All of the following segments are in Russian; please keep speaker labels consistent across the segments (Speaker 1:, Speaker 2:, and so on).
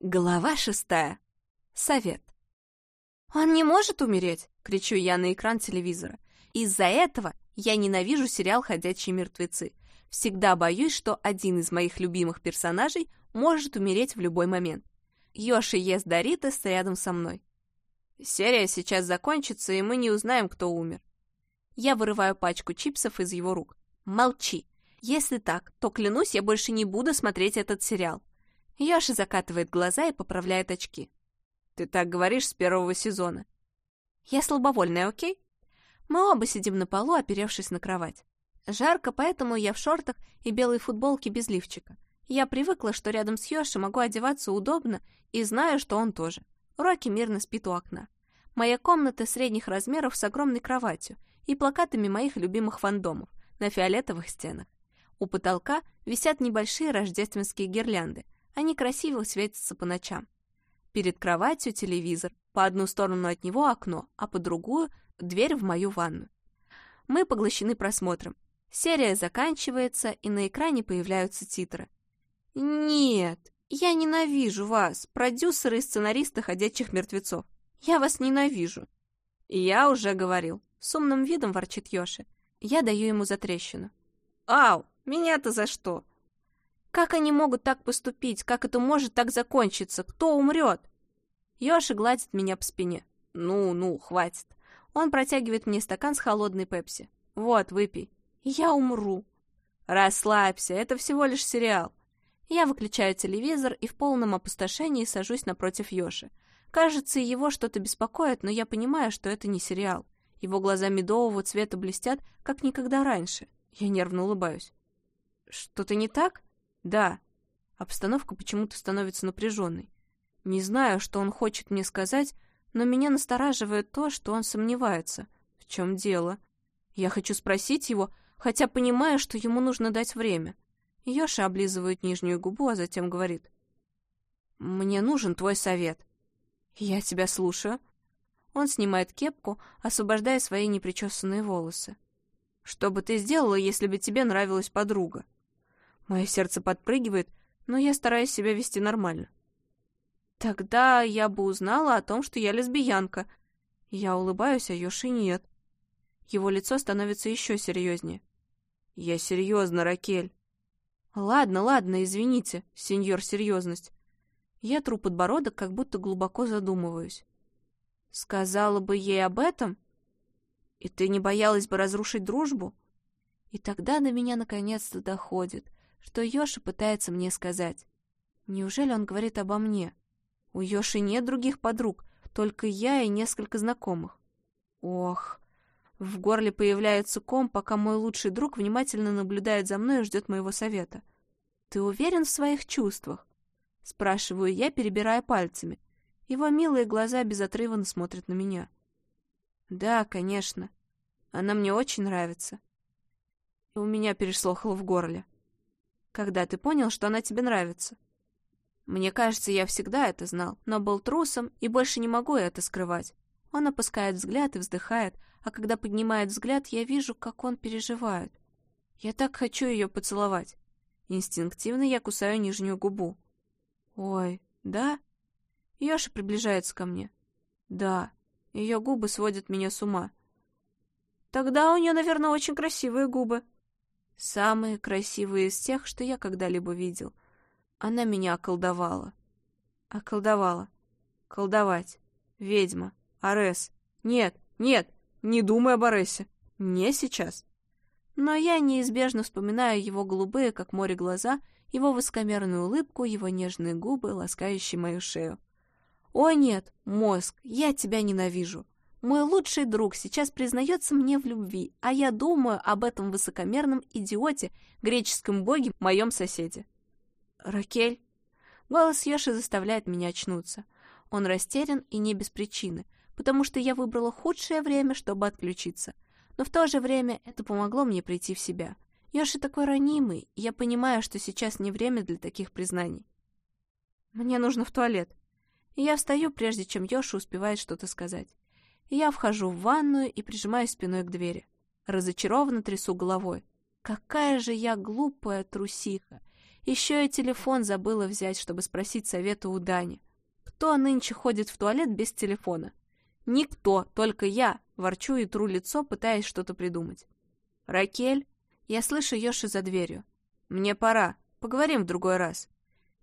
Speaker 1: Глава шестая. Совет. «Он не может умереть!» — кричу я на экран телевизора. Из-за этого я ненавижу сериал «Ходячие мертвецы». Всегда боюсь, что один из моих любимых персонажей может умереть в любой момент. Йоши ест Доритос рядом со мной. Серия сейчас закончится, и мы не узнаем, кто умер. Я вырываю пачку чипсов из его рук. Молчи. Если так, то клянусь, я больше не буду смотреть этот сериал. Йоши закатывает глаза и поправляет очки. «Ты так говоришь с первого сезона». «Я слабовольная, окей?» Мы оба сидим на полу, оперевшись на кровать. Жарко, поэтому я в шортах и белой футболке без лифчика. Я привыкла, что рядом с Йоши могу одеваться удобно, и знаю, что он тоже. Рокки мирно спит у окна. Моя комната средних размеров с огромной кроватью и плакатами моих любимых фандомов на фиолетовых стенах. У потолка висят небольшие рождественские гирлянды — они красиво светятся по ночам. Перед кроватью телевизор, по одну сторону от него окно, а по другую — дверь в мою ванну. Мы поглощены просмотром. Серия заканчивается, и на экране появляются титры. «Нет, я ненавижу вас, продюсеры и сценаристы «Ходячих мертвецов». Я вас ненавижу». «Я уже говорил». С умным видом ворчит Йоши. Я даю ему затрещину. «Ау, меня-то за что?» Как они могут так поступить? Как это может так закончиться? Кто умрет? Йоши гладит меня по спине. Ну, ну, хватит. Он протягивает мне стакан с холодной пепси. Вот, выпей. Я умру. Расслабься, это всего лишь сериал. Я выключаю телевизор и в полном опустошении сажусь напротив Йоши. Кажется, его что-то беспокоит, но я понимаю, что это не сериал. Его глаза медового цвета блестят, как никогда раньше. Я нервно улыбаюсь. «Что-то не так?» Да. Обстановка почему-то становится напряженной. Не знаю, что он хочет мне сказать, но меня настораживает то, что он сомневается. В чем дело? Я хочу спросить его, хотя понимаю, что ему нужно дать время. Йоша облизывает нижнюю губу, а затем говорит. «Мне нужен твой совет». «Я тебя слушаю». Он снимает кепку, освобождая свои непричесанные волосы. «Что бы ты сделала, если бы тебе нравилась подруга?» Мое сердце подпрыгивает, но я стараюсь себя вести нормально. Тогда я бы узнала о том, что я лесбиянка. Я улыбаюсь, а Йоши нет. Его лицо становится еще серьезнее. Я серьезно, Ракель. Ладно, ладно, извините, сеньор серьезность. Я тру подбородок, как будто глубоко задумываюсь. Сказала бы ей об этом? И ты не боялась бы разрушить дружбу? И тогда до меня наконец-то доходит — что Йоши пытается мне сказать. Неужели он говорит обо мне? У Йоши нет других подруг, только я и несколько знакомых. Ох, в горле появляется ком, пока мой лучший друг внимательно наблюдает за мной и ждет моего совета. «Ты уверен в своих чувствах?» Спрашиваю я, перебирая пальцами. Его милые глаза безотрывно смотрят на меня. «Да, конечно. Она мне очень нравится». У меня перешло в горле когда ты понял, что она тебе нравится? Мне кажется, я всегда это знал, но был трусом и больше не могу это скрывать. Он опускает взгляд и вздыхает, а когда поднимает взгляд, я вижу, как он переживает. Я так хочу ее поцеловать. Инстинктивно я кусаю нижнюю губу. Ой, да? Йоша приближается ко мне. Да, ее губы сводят меня с ума. Тогда у нее, наверное, очень красивые губы. Самые красивые из тех, что я когда-либо видел. Она меня околдовала. Околдовала. Колдовать. Ведьма. Арес. Нет, нет, не думай об Аресе. Не сейчас. Но я неизбежно вспоминаю его голубые, как море, глаза, его высокомерную улыбку, его нежные губы, ласкающие мою шею. «О нет, мозг, я тебя ненавижу. Мой лучший друг сейчас признается мне в любви, а я думаю об этом высокомерном идиоте, греческом боге, моем соседе. Ракель. Голос Йоши заставляет меня очнуться. Он растерян и не без причины, потому что я выбрала худшее время, чтобы отключиться. Но в то же время это помогло мне прийти в себя. Йоши такой ранимый, и я понимаю, что сейчас не время для таких признаний. Мне нужно в туалет. И я встаю, прежде чем Йоши успевает что-то сказать. Я вхожу в ванную и прижимаюсь спиной к двери. Разочарованно трясу головой. Какая же я глупая трусиха. Еще и телефон забыла взять, чтобы спросить совета у Дани. Кто нынче ходит в туалет без телефона? Никто, только я, ворчу и тру лицо, пытаясь что-то придумать. «Ракель?» Я слышу Йоши за дверью. «Мне пора. Поговорим в другой раз».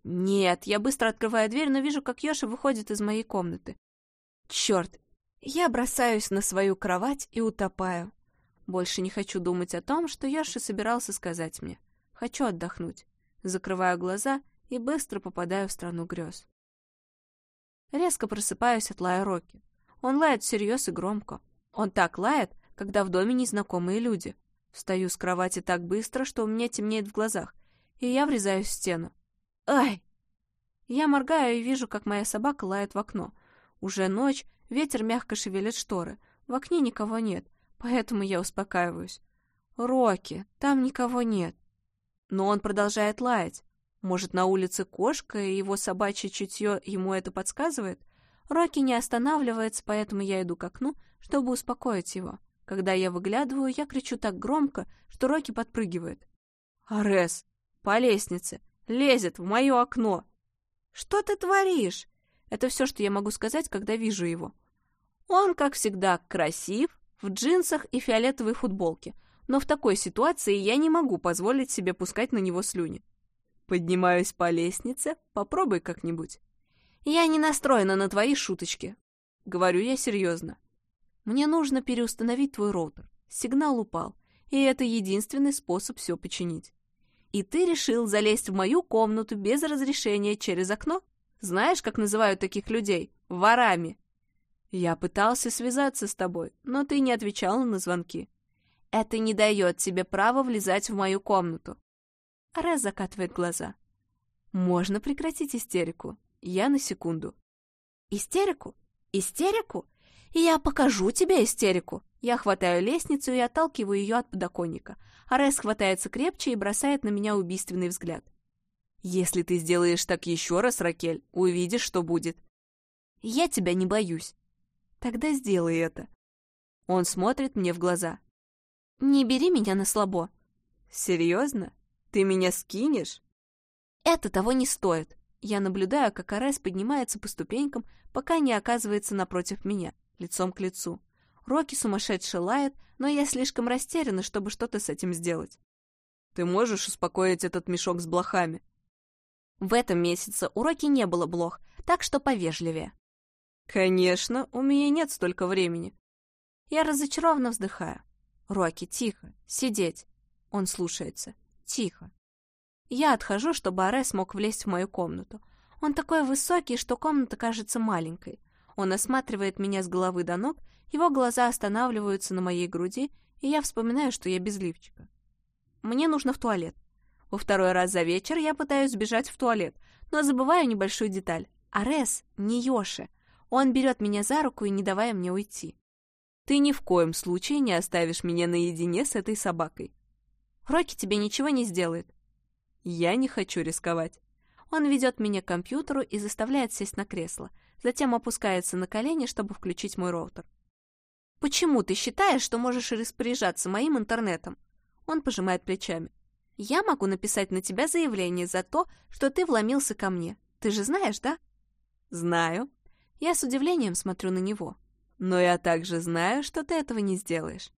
Speaker 1: «Нет». Я быстро открываю дверь, но вижу, как Йоши выходит из моей комнаты. «Черт!» Я бросаюсь на свою кровать и утопаю. Больше не хочу думать о том, что Йоши собирался сказать мне. Хочу отдохнуть. Закрываю глаза и быстро попадаю в страну грез. Резко просыпаюсь от лая Рокки. Он лает всерьез и громко. Он так лает, когда в доме незнакомые люди. Встаю с кровати так быстро, что у меня темнеет в глазах, и я врезаюсь в стену. Ай! Я моргаю и вижу, как моя собака лает в окно. Уже ночь, ветер мягко шевелит шторы. В окне никого нет, поэтому я успокаиваюсь. Рокки, там никого нет. Но он продолжает лаять. Может, на улице кошка, и его собачье чутье ему это подсказывает? Рокки не останавливается, поэтому я иду к окну, чтобы успокоить его. Когда я выглядываю, я кричу так громко, что Рокки подпрыгивает. «Арес! По лестнице! Лезет в мое окно!» «Что ты творишь?» Это все, что я могу сказать, когда вижу его. Он, как всегда, красив, в джинсах и фиолетовой футболке, но в такой ситуации я не могу позволить себе пускать на него слюни. Поднимаюсь по лестнице, попробуй как-нибудь. Я не настроена на твои шуточки. Говорю я серьезно. Мне нужно переустановить твой роутер. Сигнал упал, и это единственный способ все починить. И ты решил залезть в мою комнату без разрешения через окно? Знаешь, как называют таких людей? Ворами. Я пытался связаться с тобой, но ты не отвечала на звонки. Это не дает тебе права влезать в мою комнату. Раз закатывает глаза. Можно прекратить истерику. Я на секунду. Истерику? Истерику? Я покажу тебе истерику. Я хватаю лестницу и отталкиваю ее от подоконника. Арес хватается крепче и бросает на меня убийственный взгляд. Если ты сделаешь так еще раз, Ракель, увидишь, что будет. Я тебя не боюсь. Тогда сделай это. Он смотрит мне в глаза. Не бери меня на слабо. Серьезно? Ты меня скинешь? Это того не стоит. Я наблюдаю, как Арес поднимается по ступенькам, пока не оказывается напротив меня, лицом к лицу. Рокки сумасшедше лает, но я слишком растеряна, чтобы что-то с этим сделать. Ты можешь успокоить этот мешок с блохами? В этом месяце у Рокки не было блох, так что повежливее. Конечно, у меня нет столько времени. Я разочарованно вздыхаю. Рокки, тихо, сидеть. Он слушается. Тихо. Я отхожу, чтобы Аре смог влезть в мою комнату. Он такой высокий, что комната кажется маленькой. Он осматривает меня с головы до ног, его глаза останавливаются на моей груди, и я вспоминаю, что я без лифчика. Мне нужно в туалет. Во второй раз за вечер я пытаюсь сбежать в туалет, но забываю небольшую деталь. Арес не Йоши. Он берет меня за руку и не давая мне уйти. Ты ни в коем случае не оставишь меня наедине с этой собакой. Рокки тебе ничего не сделает. Я не хочу рисковать. Он ведет меня к компьютеру и заставляет сесть на кресло, затем опускается на колени, чтобы включить мой роутер. «Почему ты считаешь, что можешь распоряжаться моим интернетом?» Он пожимает плечами. «Я могу написать на тебя заявление за то, что ты вломился ко мне. Ты же знаешь, да?» «Знаю». Я с удивлением смотрю на него. «Но я также знаю, что ты этого не сделаешь».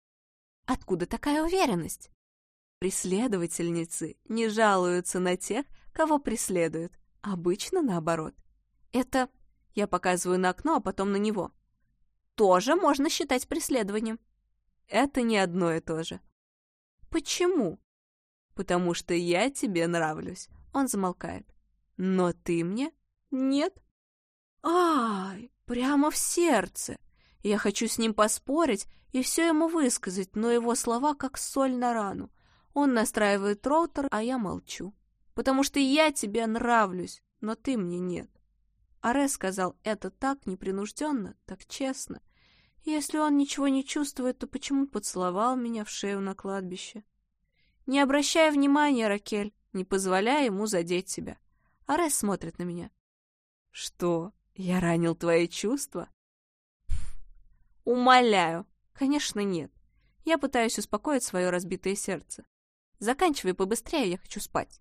Speaker 1: «Откуда такая уверенность?» Преследовательницы не жалуются на тех, кого преследуют. Обычно наоборот. Это... Я показываю на окно, а потом на него. Тоже можно считать преследованием. Это не одно и то же. Почему? Потому что я тебе нравлюсь. Он замолкает. Но ты мне? Нет. Ай, прямо в сердце. Я хочу с ним поспорить и все ему высказать, но его слова как соль на рану. Он настраивает роутер, а я молчу. Потому что я тебе нравлюсь, но ты мне нет. Аре сказал это так непринужденно, так честно. Если он ничего не чувствует, то почему поцеловал меня в шею на кладбище? Не обращая внимания, Ракель, не позволяя ему задеть тебя. Арес смотрит на меня. Что, я ранил твои чувства? Умоляю. Конечно, нет. Я пытаюсь успокоить свое разбитое сердце. Заканчивай побыстрее, я хочу спать.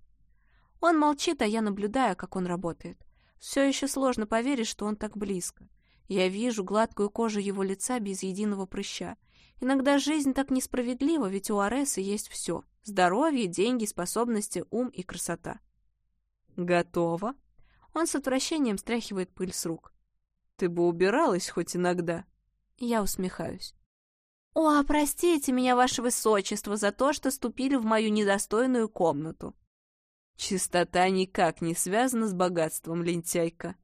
Speaker 1: Он молчит, а я наблюдаю, как он работает. Все еще сложно поверить, что он так близко. Я вижу гладкую кожу его лица без единого прыща. Иногда жизнь так несправедлива, ведь у Ареса есть все. Здоровье, деньги, способности, ум и красота. Готово. Он с отвращением стряхивает пыль с рук. Ты бы убиралась хоть иногда. Я усмехаюсь. «О, простите меня, ваше высочество, за то, что ступили в мою недостойную комнату». Чистота никак не связана с богатством, лентяйка.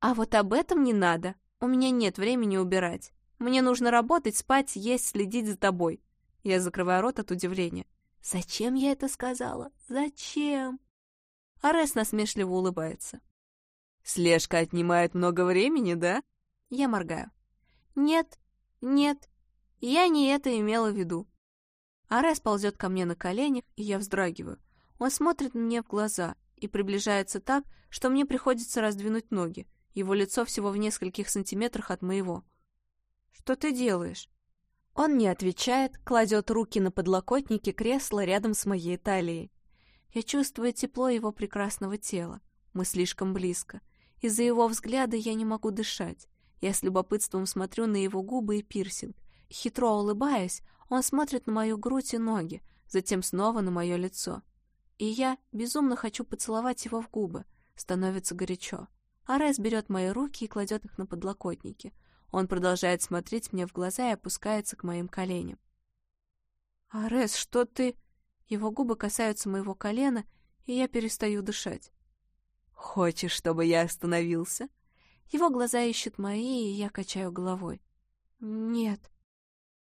Speaker 1: А вот об этом не надо. У меня нет времени убирать. Мне нужно работать, спать, есть, следить за тобой. Я закрываю рот от удивления. Зачем я это сказала? Зачем? Арес насмешливо улыбается. Слежка отнимает много времени, да? Я моргаю. Нет, нет, я не это имела в виду. Арес ползет ко мне на коленях, и я вздрагиваю. Он смотрит мне в глаза и приближается так, что мне приходится раздвинуть ноги. Его лицо всего в нескольких сантиметрах от моего. «Что ты делаешь?» Он не отвечает, кладет руки на подлокотники кресла рядом с моей талией. Я чувствую тепло его прекрасного тела. Мы слишком близко. Из-за его взгляда я не могу дышать. Я с любопытством смотрю на его губы и пирсинг. Хитро улыбаясь, он смотрит на мою грудь и ноги, затем снова на мое лицо. И я безумно хочу поцеловать его в губы. Становится горячо. Арес берет мои руки и кладет их на подлокотники. Он продолжает смотреть мне в глаза и опускается к моим коленям. «Арес, что ты...» Его губы касаются моего колена, и я перестаю дышать. «Хочешь, чтобы я остановился?» Его глаза ищут мои, и я качаю головой. «Нет».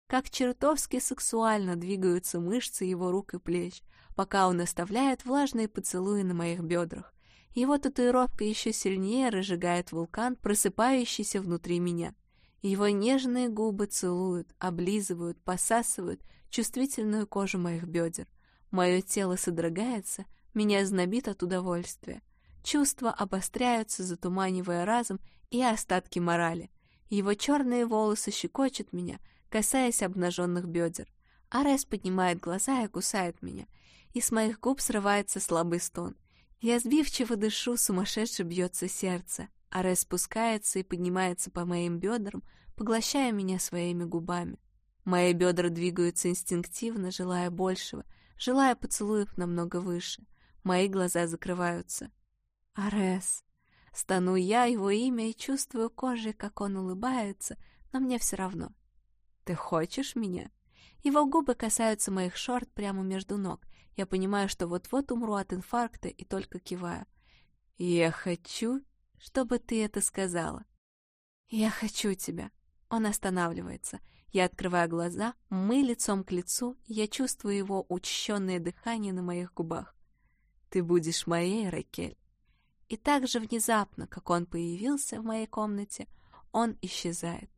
Speaker 1: Как чертовски сексуально двигаются мышцы его рук и плеч, пока он оставляет влажные поцелуи на моих бедрах. Его татуировка еще сильнее разжигает вулкан, просыпающийся внутри меня. Его нежные губы целуют, облизывают, посасывают чувствительную кожу моих бедер. Мое тело содрогается, меня знобит от удовольствия. Чувства обостряются, затуманивая разум и остатки морали. Его черные волосы щекочут меня — касаясь обнаженных бедер. Арес поднимает глаза и кусает меня, и с моих губ срывается слабый стон. Я сбивчиво дышу, сумасшедше бьется сердце. Арес спускается и поднимается по моим бедрам, поглощая меня своими губами. Мои бедра двигаются инстинктивно, желая большего, желая поцелуев намного выше. Мои глаза закрываются. Арес. Стану я его имя и чувствую кожей, как он улыбается, но мне все равно. «Ты хочешь меня?» Его губы касаются моих шорт прямо между ног. Я понимаю, что вот-вот умру от инфаркта и только киваю. «Я хочу, чтобы ты это сказала». «Я хочу тебя». Он останавливается. Я открываю глаза, мы лицом к лицу, я чувствую его учащенное дыхание на моих губах. «Ты будешь моей, Ракель». И так же внезапно, как он появился в моей комнате, он исчезает.